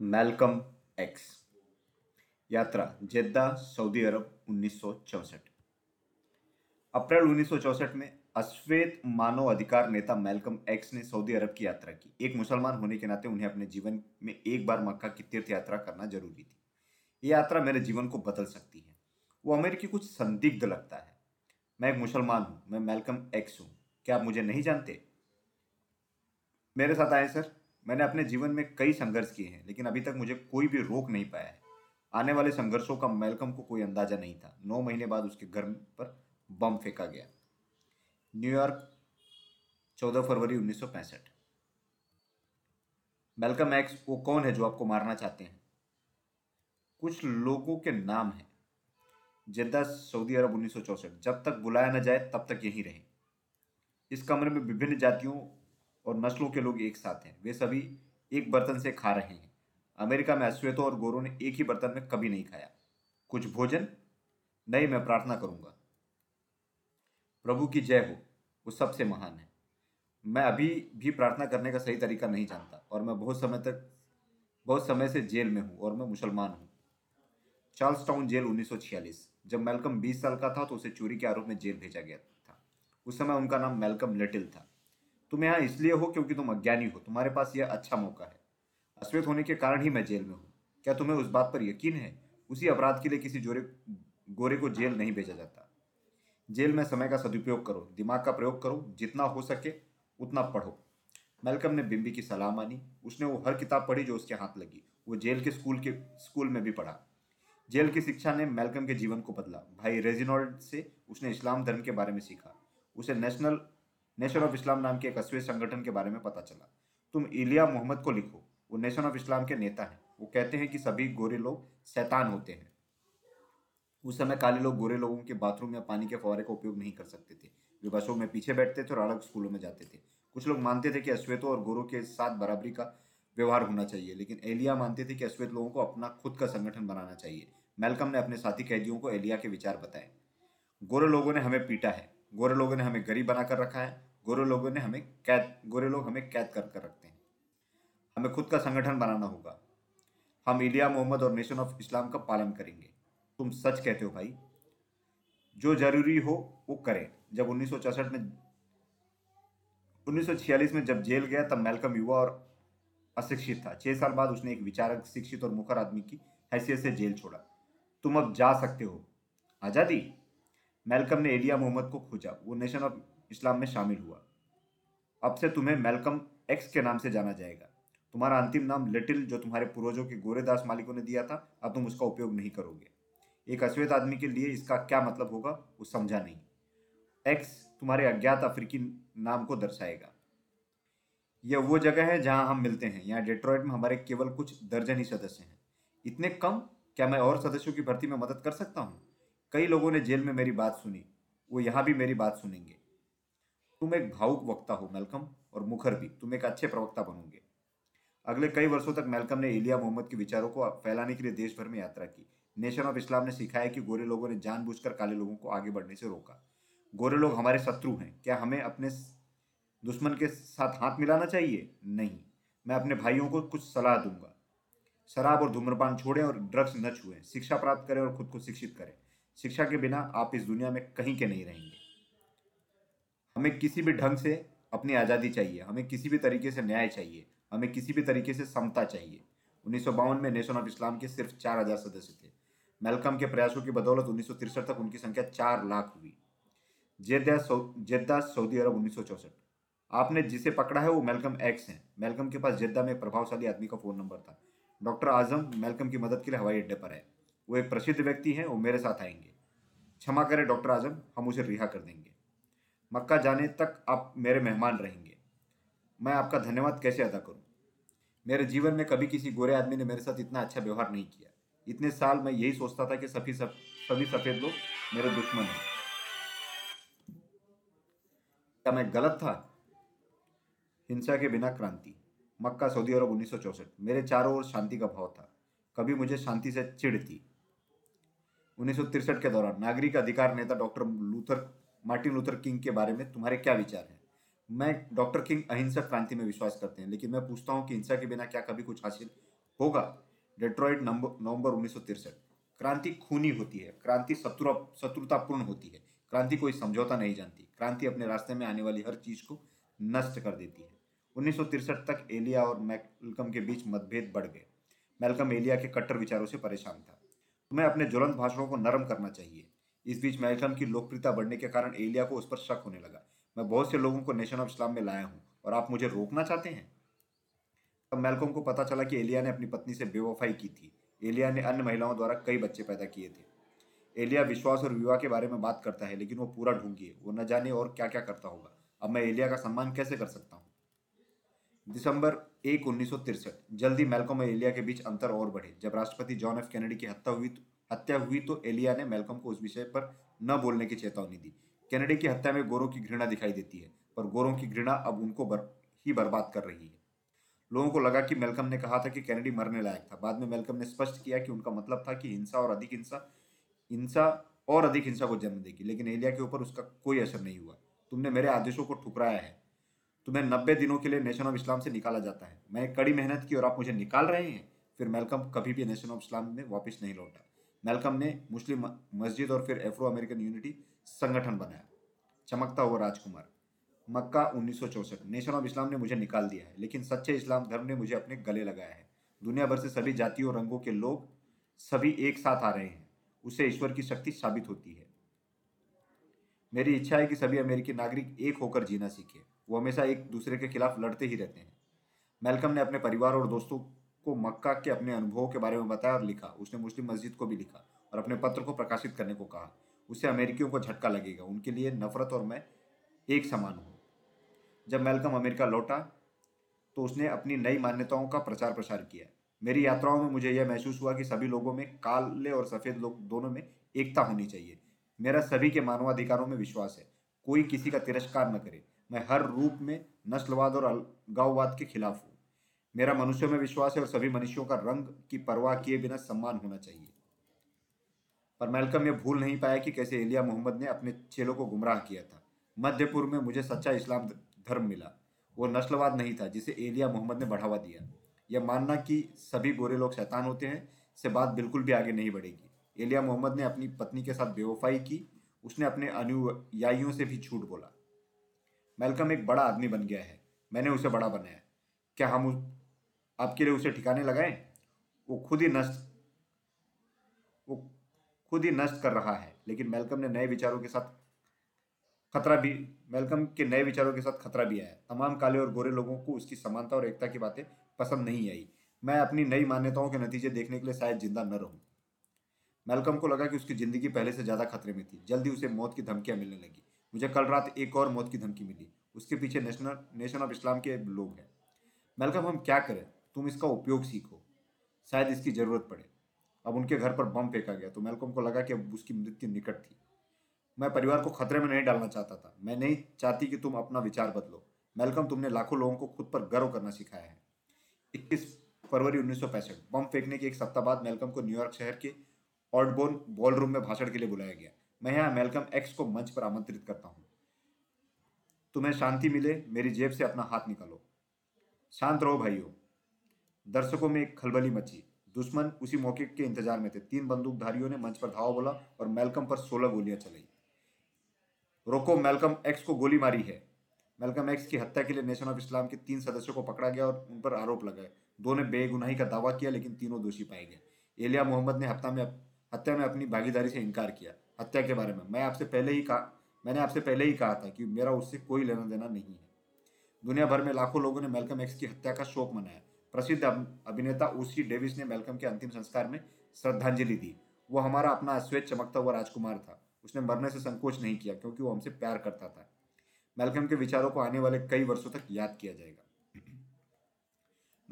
Malcolm x यात्रा, जेद्दा, Saudi अरब 1964 अप्रैल 1964 में अश्वेत मानव अधिकार नेता मैल्कम एक्स ने सऊदी अरब की यात्रा की। एक मुसलमान होने के नाते उन्हें अपने जीवन में एक बार मक्का की तीर्थ यात्रा करना ज़रूरी थी। ये यात्रा मेरे जीवन को बदल सकती है। वो अमेरिकी कुछ संदिग्ध लगता है। मैं एक मुसलमान हूँ, मैं मैल्कम एक्स हूँ। क्या आप मुझे नहीं जानते? मेरे साथ आए, सर। मैंने अपने जीवन में कई संघर्ष किए हैं, लेकिन अभी तक मुझे कोई भी रोक नहीं पाया है। आने वाले संघर्षों का मेलकम को कोई अंदाज़ा नहीं था। नौ महीने बाद उसके घर पर बम फेंका गया। न्यूयॉर्क, चौदह फरवरी उन्नीस मैल्कम एक्स, वो कौन है जो आपको मारना चाहते हैं? कुछ लोगों के नाम हैं। जिद्दा सऊदी अरब उन्नीस जब तक बुलाया न जाए, तब तक यहीं रहे। इस कमरे में विभिन्न जातियों और नस्लों के लोग एक साथ हैं। वे सभी एक बर्तन से खा रहे हैं। अमेरिका में अश्वेतों और गोरों ने एक ही बर्तन में कभी नहीं खाया। कुछ भोजन? नहीं, मैं प्रार्थना करूँगा। प्रभु की जय हो। वो सबसे महान है। मैं अभी भी प्रार्थना करने का सही तरीका नहीं जानता और मैं बहुत समय तक, बहुत समय से जेल में हूँ और मैं मुसलमान हूँ। चार्ल्स टाउन जेल 1946 जब मेलकम 20 साल का था तो उसे चोरी के आरोप में जेल भेजा गया था। उस समय उनका नाम मेलकम लिटिल था। तुम यहाँ इसलिए हो क्योंकि तुम अज्ञानी हो। तुम्हारे पास यह अच्छा मौका है। अश्वेत होने के कारण ही मैं जेल में हूँ। क्या तुम्हें उस बात पर यकीन है? उसी अपराध के लिए किसी जोरे, गोरे को जेल नहीं भेजा जाता। जेल में समय का सदुपयोग करो, दिमाग का प्रयोग करो, जितना हो सके उतना पढ़ो। मेलकम ने बिम्बी की सलाह मानी। उसने वो हर किताब पढ़ी जो उसके हाथ लगी। वो जेल के स्कूल के, स्कूल में भी पढ़ा। जेल की शिक्षा ने मेलकम के जीवन को बदला। भाई रेजिनॉल्ड से उसने इस्लाम धर्म के बारे में सीखा। उसे नेशनल नेशन ऑफ़ इस्लाम नाम के एक अश्वेत संगठन के बारे में पता चला। तुम इलिया मोहम्मद को लिखो। वो नेशन ऑफ़ इस्लाम के नेता हैं। वो कहते हैं कि सभी गोरे लोग शैतान होते हैं। उस समय काले लोग गोरे लोगों के बाथरूम या पानी के फवारे का उपयोग नहीं कर सकते थे। वे बसों में पीछे बैठते थे और अलग स्कूलों में जाते थे। कुछ लोग मानते थे कि अश्वेतों और गोरों के साथ बराबरी का व्यवहार होना चाहिए, लेकिन एलिया मानते थे कि अश्वेत लोगों को अपना खुद का संगठन बनाना चाहिए। मेलकम ने अपने साथी कैदियों को एलिया के विचार बताए। गोरे लोगों ने हमें पीटा है। गोरे लोगों ने हमें गरीब बनाकर रखा है। गोरे लोगों ने हमें कैद, गोरे लोग हमें कैद कर कर रखते हैं। हमें खुद का संगठन बनाना होगा। हम इलिया मोहम्मद और नेशन ऑफ़ इस्लाम का पालन करेंगे। तुम सच कहते हो भाई। जो ज़रूरी हो, वो करें। जब उन्नीस में 1946 में जब जेल गया, तब मेलकम युवा और अशिक्षित था। छह साल बाद उसने एक विचारक, शिक्षित और मुखर आदमी की हैसियत से जेल छोड़ा। तुम अब जा सकते हो। आज़ादी? मेलकम ने एलिया मोहम्मद को खोजा। वो नेशन ऑफ़ इस्लाम में शामिल हुआ। अब से तुम्हें मेलकम एक्स के नाम से जाना जाएगा। तुम्हारा अंतिम नाम लिटिल, जो तुम्हारे पूर्वजों के गोरेदास मालिकों ने दिया था, अब तुम उसका उपयोग नहीं करोगे। एक अश्वेत आदमी के लिए इसका क्या मतलब होगा, वो समझा नहीं। एक्स तुम्हारे अज्ञात अफ्रीकी नाम को दर्शाएगा। यह वो जगह है जहाँ हम मिलते हैं। यहाँ डेट्रॉइट में हमारे केवल कुछ दर्जन ही सदस्य हैं। इतने कम? क्या मैं और सदस्यों की भर्ती में मदद कर सकता हूँ? कई लोगों ने जेल में मेरी बात सुनी। वो यहाँ भी मेरी बात सुनेंगे। तुम एक भावुक वक्ता हो, मेलकम और मुखर भी तुम एक अच्छे प्रवक्ता बनोगे। अगले कई वर्षों तक मेलकम ने इलिया मोहम्मद के विचारों को फैलाने के लिए देश भर में यात्रा की। नेशन ऑफ़ इस्लाम ने सिखाया कि गोरे लोगों ने जानबूझकर काले लोगों को आगे बढ़ने से रोका। गोरे लोग हमारे शत्रु हैं। क्या हमें अपने दुश्मन के साथ हाथ मिलाना चाहिए? नहीं। मैं अपने भाइयों को कुछ सलाह दूँगा। शराब और धूम्रपान छोड़ें और ड्रग्स न छुएँ। शिक्षा प्राप्त करें और खुद को शिक्षित करें। शिक्षा के बिना आप इस दुनिया में कहीं के नहीं रहेंगे। हमें किसी भी ढंग से अपनी आज़ादी चाहिए, हमें किसी भी तरीके से न्याय चाहिए, हमें किसी भी तरीके से समता चाहिए। उन्नीस सौ बावन में नेशन ऑफ़ इस्लाम के सिर्फ़ चार हज़ार सदस्य थे। मेलकम के प्रयासों की बदौलत उन्नीस तक उनकी संख्या चार लाख हुई। जेदा सौ जेद्दा सऊदी अरब उन्नीस आपने जिसे पकड़ा है वो मेलकम एक्स हैं। मेलकम के पास जेद्दा में एक प्रभावशाली आदमी का फ़ोन नंबर था। डॉक्टर आज़म मेलकम की मदद के लिए हवाई अड्डे पर है। वो एक प्रसिद्ध व्यक्ति हैं, वो मेरे साथ आएँगे। क्षमा करें डॉक्टर आज़म हम उसे रिहा कर देंगे। मक्का जाने तक आप मेरे मेहमान रहेंगे। मैं आपका धन्यवाद कैसे अदा करूँ? मेरे जीवन में कभी किसी गोरे आदमी ने मेरे साथ इतना अच्छा व्यवहार नहीं किया। इतने साल मैं यही सोचता था कि सभी सब, सभी सफ़ेद लोग मेरे दुश्मन हैं। क्या मैं गलत था? हिंसा के बिना क्रांति। मक्का सऊदी अरब उन्नीस मेरे चारों ओर शांति का भाव था। कभी मुझे शांति से चिढ़ थी। उन्नीस के दौरान नागरिक अधिकार नेता doctor Luther Martin Luther King के बारे में तुम्हारे क्या विचार हैं? मैं डॉक्टर किंग अहिंसक क्रांति में विश्वास करते हैं, लेकिन मैं पूछता हूँ कि हिंसा के बिना क्या कभी कुछ हासिल होगा? डेट्रॉइड नवंबर उन्नीस क्रांति खूनी होती है, क्रांति शत्रु, शत्रुतापूर्ण होती है, क्रांति कोई समझौता नहीं जानती, क्रांति अपने रास्ते में आने वाली हर चीज़ को नष्ट कर देती है। उन्नीस तक एलिया और मैलकम के बीच मतभेद बढ़ गए। मैलकम एलिया के कट्टर विचारों से परेशान था। तुम्हें अपने ज्वलंत भाषणों को नरम करना चाहिए। इस बीच मैलकम की लोकप्रियता बढ़ने के कारण एलिया को उस पर शक होने लगा। मैं बहुत से लोगों को नेशन ऑफ़ इस्लाम में लाया हूँ, और आप मुझे रोकना चाहते हैं? तब मैलकम को पता चला कि एलिया ने अपनी पत्नी से बेवफाई की थी। एलिया ने अन्य महिलाओं द्वारा कई बच्चे पैदा किए थे। एलिया विश्वास और विवाह के बारे में बात करता है, लेकिन वो पूरा ढूंढी है वो न जाने और क्या क्या करता होगा। अब मैं एलिया का सम्मान कैसे कर सकता हूँ? दिसंबर एक उन्नीस जल्दी मेलकॉम और एलिया के बीच अंतर और बढ़े। जब राष्ट्रपति जॉन एफ़ कैनेडी की हत्या हुई हत्या हुई तो एलिया ने मेलकम को उस विषय पर न बोलने की चेतावनी दी। कैनेडी की हत्या में गोरों की घृणा दिखाई देती है पर गोरों की घृणा अब उनको बर, ही बर्बाद कर रही है। लोगों को लगा कि मेलकम ने कहा था कि कैनेडी मरने लायक था। बाद में मेलकम ने स्पष्ट किया कि उनका मतलब था कि हिंसा और अधिक हिंसा हिंसा और अधिक हिंसा को जन्म देगी लेकिन एलिया के ऊपर उसका कोई असर नहीं हुआ। तुमने मेरे आदेशों को ठुकराया है। तुम्हें नब्बे दिनों के लिए नेशन ऑफ़ इस्लाम से निकाला जाता है। मैंने कड़ी मेहनत की और आप मुझे निकाल रहे हैं? फिर मेलकम कभी भी नेशन ऑफ़ इस्लाम में वापस नहीं लौटा। मेलकम ने मुस्लिम मस्जिद और फिर एफ्रो अमेरिकन यूनिटी संगठन बनाया। चमकता हुआ राजकुमार। मक्का उन्नीस नेशन ऑफ़ इस्लाम ने मुझे निकाल दिया है, लेकिन सच्चे इस्लाम धर्म ने मुझे अपने गले लगाया है। दुनिया भर से सभी जातियों और रंगों के लोग सभी एक साथ आ रहे हैं। उससे ईश्वर की शक्ति साबित होती है। मेरी इच्छा है कि सभी अमेरिकी नागरिक एक होकर जीना सीखे। वो हमेशा एक दूसरे के खिलाफ लड़ते ही रहते हैं। मेलकम ने अपने परिवार और दोस्तों को मक्का के अपने अनुभवों के बारे में बताया और लिखा। उसने मुस्लिम मस्जिद को भी लिखा और अपने पत्र को प्रकाशित करने को कहा। उससे अमेरिकियों को झटका लगेगा। उनके लिए नफरत और मैं एक समान हूँ। जब मेलकम अमेरिका लौटा तो उसने अपनी नई मान्यताओं का प्रचार प्रसार किया। मेरी यात्राओं में मुझे यह महसूस हुआ कि सभी लोगों में काले और सफ़ेद लोग दोनों में एकता होनी चाहिए। मेरा सभी के मानवाधिकारों में विश्वास है। कोई किसी का तिरस्कार न करे। मैं हर रूप में नस्लवाद और अलगाववाद के खिलाफ हूँ। मेरा मनुष्यों में विश्वास है और सभी मनुष्यों का रंग की परवाह किए बिना सम्मान होना चाहिए। पर मेलकम यह भूल नहीं पाया कि कैसे एलिया मोहम्मद ने अपने चेलों को गुमराह किया था। मध्य पूर्व में मुझे सच्चा इस्लाम धर्म मिला। वो नस्लवाद नहीं था, जिसे एलिया मोहम्मद ने बढ़ावा दिया। यह मानना कि सभी गोरे लोग शैतान होते हैं, से बात बिल्कुल भी आगे नहीं बढ़ेगी। एलिया मोहम्मद ने अपनी पत्नी के साथ बेवफाई की। उसने अपने अनुयायियों से भी झूठ बोला। मेलकम एक बड़ा आदमी बन गया है। मैंने उसे बड़ा बनाया। क्या हम आपके लिए उसे ठिकाने लगाए। वो खुद ही नष्ट, वो खुद ही नष्ट कर रहा है। लेकिन मेलकम ने नए विचारों के साथ खतरा भी, मेलकम के नए विचारों के साथ खतरा भी आया। तमाम काले और गोरे लोगों को उसकी समानता और एकता की बातें पसंद नहीं आई। मैं अपनी नई मान्यताओं के नतीजे देखने के लिए शायद ज़िंदा न रहूँ। मेलकम को लगा कि उसकी ज़िंदगी पहले से ज़्यादा खतरे में थी। जल्दी उसे मौत की धमकियाँ मिलने लगी। मुझे कल रात एक और मौत की धमकी मिली। उसके पीछे नेशनल, नेशन ऑफ़ इस्लाम के लोग हैं। मेलकम, हम क्या करें? तुम इसका उपयोग सीखो। शायद इसकी ज़रूरत पड़े। अब उनके घर पर बम फेंका गया तो मेलकम को लगा कि अब उसकी मृत्यु निकट थी। मैं परिवार को खतरे में नहीं डालना चाहता था। मैं नहीं चाहती कि तुम अपना विचार बदलो। मेलकम तुमने लाखों लोगों को खुद पर गर्व करना सिखाया है। इक्कीस फरवरी उन्नीस सौ पैंसठ, बम फेंकने के एक सप्ताह बाद मेलकम को न्यूयॉर्क शहर के ऑर्डबोन बॉल रूम में भाषण के लिए बुलाया गया। मैं यहाँ मेलकम एक्स को मंच पर आमंत्रित करता हूँ। तुम्हें शांति मिले, मेरी जेब से अपना हाथ निकालो। शांत रहो, भाइयों। दर्शकों में एक खलबली मची। दुश्मन उसी मौके के इंतज़ार में थे। तीन बंदूकधारियों ने मंच पर धावा बोला और मेलकम पर सोलह गोलियाँ चलाई। रोको, मेलकम एक्स को गोली मारी है। मेलकम एक्स की हत्या के लिए नेशन ऑफ़ इस्लाम के तीन सदस्यों को पकड़ा गया और उन पर आरोप लगाए। दो ने बेगुनाही का दावा किया, लेकिन तीनों दोषी पाए गए। एलिया मोहम्मद ने हत्या में हत्या में अपनी भागीदारी से इनकार किया। हत्या के बारे में। मैं आपसे पहले ही कहा, मैंने आपसे पहले ही कहा था कि मेरा उससे कोई लेना देना नहीं है। दुनिया भर में लाखों लोगों ने मेलकम एक्स की हत्या का शोक मनाया। प्रसिद्ध अभिनेता ओसी डेविस ने मेलकम के अंतिम संस्कार में श्रद्धांजलि दी। वो हमारा अपना अश्वेत चमकता हुआ राजकुमार था। उसने मरने से संकोच नहीं किया, क्योंकि वो हमसे प्यार करता था। मेलकम के विचारों को आने वाले कई वर्षों तक याद किया जाएगा।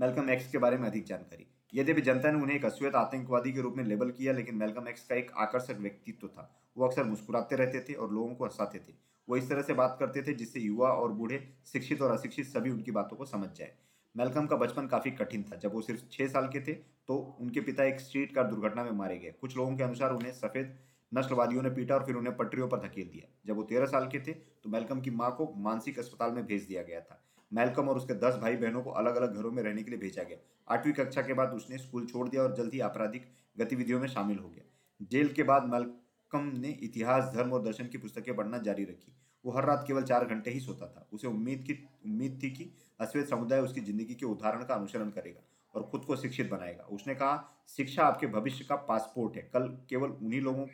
मेलकम एक्स के बारे में अधिक जानकारी। यद्यपि जनता ने उन्हें एक अश्वेत आतंकवादी के रूप में लेबल किया, लेकिन मेलकम एक्स का एक आकर्षक व्यक्तित्व था। वो अक्सर मुस्कुराते रहते थे और लोगों को हंसाते थे। वो इस तरह से बात करते थे जिससे युवा और बूढ़े, शिक्षित और अशिक्षित सभी उनकी बातों को समझ जाए। मेलकम का बचपन काफ़ी कठिन था। जब वो सिर्फ़ छह साल के थे तो उनके पिता एक स्ट्रीट कार दुर्घटना में मारे गए। कुछ लोगों के अनुसार उन्हें सफ़ेद नस्लवादियों ने पीटा और फिर उन्हें पटरियों पर धकेल दिया। जब वो तेरह साल के थे तो मेलकम की माँ को मानसिक अस्पताल में भेज दिया गया था। मेलकम और उसके दस भाई बहनों को अलग अलग घरों में रहने के लिए भेजा गया। आठवीं कक्षा के बाद उसने स्कूल छोड़ दिया और जल्द ही आपराधिक गतिविधियों में शामिल हो गया। जेल के बाद मेलकम ने इतिहास, धर्म और दर्शन की पुस्तकें पढ़ना जारी रखी। वो हर रात केवल चार घंटे ही सोता था। उसे उम्मीद की, उम्मीद थी कि अश्वेत समुदाय उसकी ज़िंदगी के उदाहरण का अनुसरण करेगा और खुद को शिक्षित बनाएगा। उसने कहा, शिक्षा आपके भविष्य का पासपोर्ट है। कल केवल उन्हीं लोगों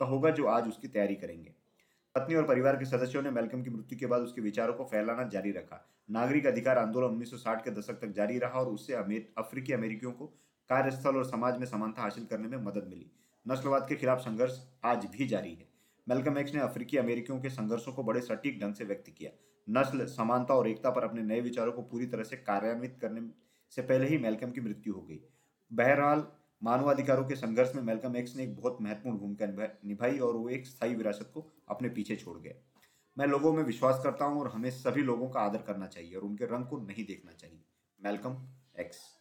का होगा जो आज उसकी तैयारी करेंगे। पत्नी और परिवार के सदस्यों ने मेलकम की मृत्यु के बाद उसके विचारों को फैलाना जारी रखा। नागरिक अधिकार आंदोलन 1960 के दशक तक जारी रहा और उससे अफ्रीकी अमेरिकियों को कार्यस्थल और समाज में समानता हासिल करने में मदद मिली। नस्लवाद के खिलाफ संघर्ष आज भी जारी है। मेलकम एक्स ने अफ्रीकी अमेरिकियों के संघर्षों को बड़े सटीक ढंग से व्यक्त किया। नस्ल, समानता और एकता पर अपने नए विचारों को पूरी तरह से कार्यान्वित करने से पहले ही मेलकम की मृत्यु हो गई। बहरहाल, मानवाधिकारों के संघर्ष में मेलकम एक्स ने एक बहुत महत्वपूर्ण भूमिका निभाई और वो एक स्थायी विरासत को अपने पीछे छोड़ गए। मैं लोगों में विश्वास करता हूँ और हमें सभी लोगों का आदर करना चाहिए और उनके रंग को नहीं देखना चाहिए। Malcolm X.